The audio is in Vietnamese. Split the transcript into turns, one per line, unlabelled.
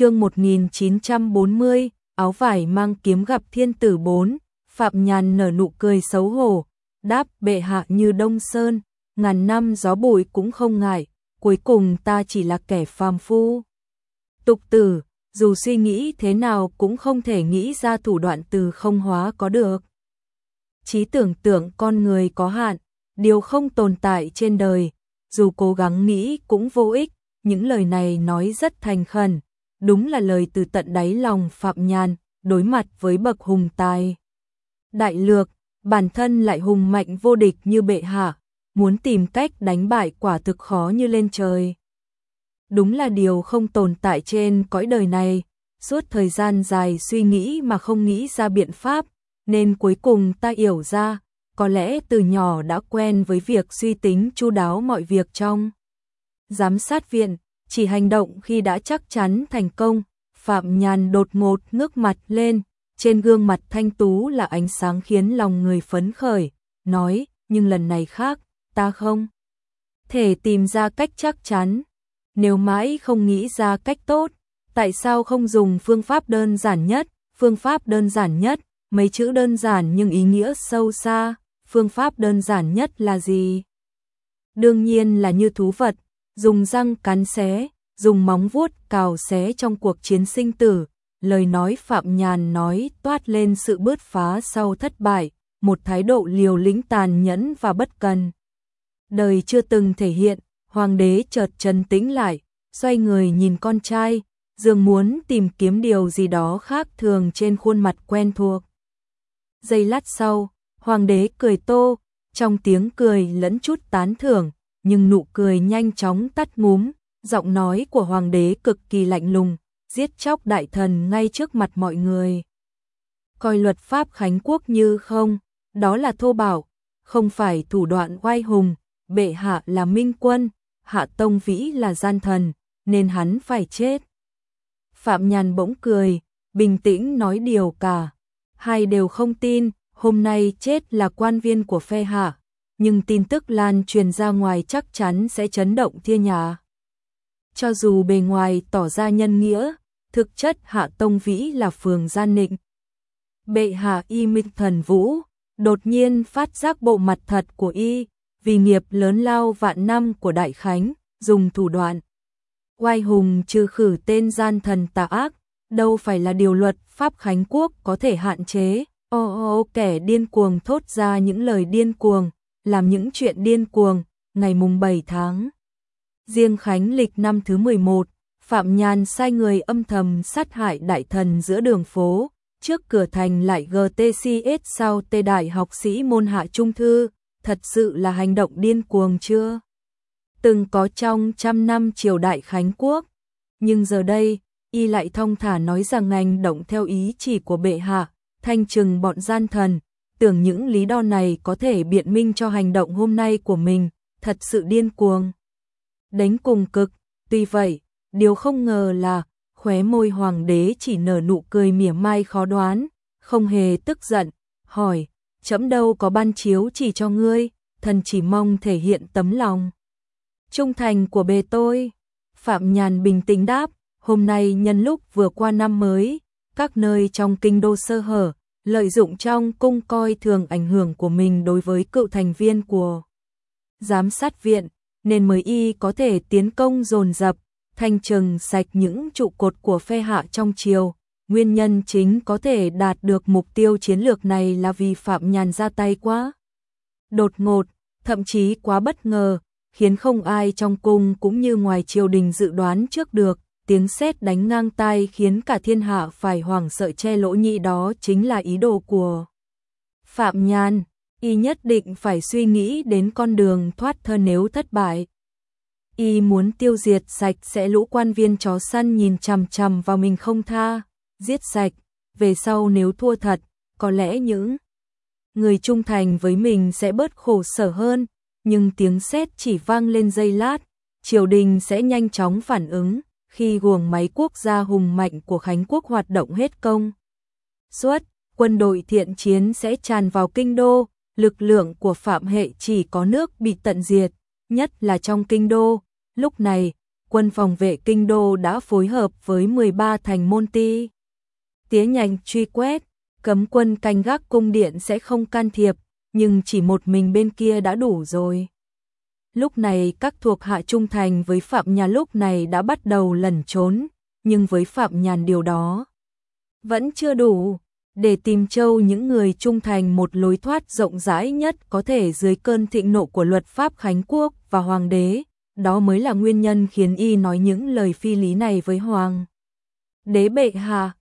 chương 1940, áo vải mang kiếm gặp thiên tử 4, Phạm Nhàn nở nụ cười xấu hổ, đáp bệ hạ như đông sơn, ngàn năm gió bụi cũng không ngại, cuối cùng ta chỉ là kẻ phàm phu. Tục tử, dù suy nghĩ thế nào cũng không thể nghĩ ra thủ đoạn từ không hóa có được. Chí tưởng tượng con người có hạn, điều không tồn tại trên đời, dù cố gắng nghĩ cũng vô ích, những lời này nói rất thành khẩn, đúng là lời từ tận đáy lòng Phạm Nhàn, đối mặt với bậc hùng tài. Đại lược, bản thân lại hùng mạnh vô địch như bệ hạ, muốn tìm cách đánh bại quả thực khó như lên trời. Đúng là điều không tồn tại trên cõi đời này, suốt thời gian dài suy nghĩ mà không nghĩ ra biện pháp, nên cuối cùng ta hiểu ra, có lẽ từ nhỏ đã quen với việc suy tính chu đáo mọi việc trong. Giám sát viện, chỉ hành động khi đã chắc chắn thành công, Phạm Nhàn đột ngột ngước mặt lên, trên gương mặt thanh tú là ánh sáng khiến lòng người phấn khởi, nói, nhưng lần này khác, ta không thể tìm ra cách chắc chắn. Nếu mãi không nghĩ ra cách tốt, tại sao không dùng phương pháp đơn giản nhất, phương pháp đơn giản nhất, mấy chữ đơn giản nhưng ý nghĩa sâu xa, phương pháp đơn giản nhất là gì? Đương nhiên là như thú vật, dùng răng cắn xé, dùng móng vuốt cào xé trong cuộc chiến sinh tử. Lời nói Phạm Nhàn nói toát lên sự bứt phá sau thất bại, một thái độ liều lĩnh tàn nhẫn và bất cần. Đời chưa từng thể hiện, hoàng đế chợt trấn tĩnh lại, xoay người nhìn con trai, dường muốn tìm kiếm điều gì đó khác thường trên khuôn mặt quen thuộc. Giây lát sau, hoàng đế cười tô, trong tiếng cười lẫn chút tán thưởng, nhưng nụ cười nhanh chóng tắt ngúm, giọng nói của hoàng đế cực kỳ lạnh lùng, giết chóc đại thần ngay trước mặt mọi người. Coi luật pháp Khánh Quốc như không, đó là thô bảo không phải thủ đoạn oai hùng, bệ hạ là minh quân, hạ tông vĩ là gian thần, nên hắn phải chết. Phạm Nhàn bỗng cười, bình tĩnh nói điều cả, hai đều không tin, hôm nay chết là quan viên của phe hạ, nhưng tin tức lan truyền ra ngoài chắc chắn sẽ chấn động thiên nhà. Cho dù bề ngoài tỏ ra nhân nghĩa, thực chất hạ tông vĩ là phường gian nịnh. Bệ hạ y minh thần vũ, đột nhiên phát giác bộ mặt thật của y, vì nghiệp lớn lao vạn năm của Đại Khánh, dùng thủ đoạn. Oai hùng trừ khử tên gian thần tà ác, đâu phải là điều luật Pháp Khánh Quốc có thể hạn chế. Ô ô kẻ điên cuồng thốt ra những lời điên cuồng, làm những chuyện điên cuồng, ngày mùng 7 tháng. Riêng Khánh lịch năm thứ 11, Phạm Nhàn sai người âm thầm sát hại đại thần giữa đường phố, trước cửa thành lại GTCS sau tê đại học sĩ môn hạ trung thư, thật sự là hành động điên cuồng chưa? Từng có trong trăm năm triều đại Khánh Quốc, nhưng giờ đây, y lại thông thả nói rằng hành động theo ý chỉ của bệ hạ, thanh trừng bọn gian thần, tưởng những lý do này có thể biện minh cho hành động hôm nay của mình, thật sự điên cuồng. Đánh cùng cực, tuy vậy, điều không ngờ là khóe môi hoàng đế chỉ nở nụ cười mỉa mai khó đoán, không hề tức giận, hỏi, chấm đâu có ban chiếu chỉ cho ngươi, thần chỉ mong thể hiện tấm lòng. Trung thành của bề tôi, Phạm Nhàn bình tĩnh đáp, hôm nay nhân lúc vừa qua năm mới, các nơi trong kinh đô sơ hở, lợi dụng trong cung coi thường ảnh hưởng của mình đối với cựu thành viên của giám sát viện, nên mới y có thể tiến công dồn dập, thanh trừng sạch những trụ cột của phe hạ trong triều. Nguyên nhân chính có thể đạt được mục tiêu chiến lược này là vì Phạm Nhàn ra tay quá. Đột ngột, thậm chí quá bất ngờ, khiến không ai trong cung cũng như ngoài triều đình dự đoán trước được, tiếng sét đánh ngang tai khiến cả thiên hạ phải hoảng sợ che lỗ nhị đó chính là ý đồ của Phạm Nhan, y nhất định phải suy nghĩ đến con đường thoát thân nếu thất bại. Y muốn tiêu diệt sạch sẽ lũ quan viên chó săn nhìn chằm chằm vào mình không tha, giết sạch, về sau nếu thua thật, có lẽ những người trung thành với mình sẽ bớt khổ sở hơn, nhưng tiếng sét chỉ vang lên giây lát, triều đình sẽ nhanh chóng phản ứng khi guồng máy quốc gia hùng mạnh của Khánh Quốc hoạt động hết công. Suốt, quân đội thiện chiến sẽ tràn vào kinh đô, lực lượng của phạm hệ chỉ có nước bị tận diệt, nhất là trong kinh đô. Lúc này, quân phòng vệ kinh đô đã phối hợp với 13 thành môn ti. Tía nhanh truy quét, cấm quân canh gác cung điện sẽ không can thiệp, nhưng chỉ một mình bên kia đã đủ rồi. Lúc này các thuộc hạ trung thành với Phạm Nhàn lúc này đã bắt đầu lẩn trốn, nhưng với Phạm Nhàn điều đó vẫn chưa đủ. Để tìm châu những người trung thành một lối thoát rộng rãi nhất có thể dưới cơn thịnh nộ của luật pháp Khánh Quốc và Hoàng đế, đó mới là nguyên nhân khiến y nói những lời phi lý này với Hoàng. Đế bệ hạ,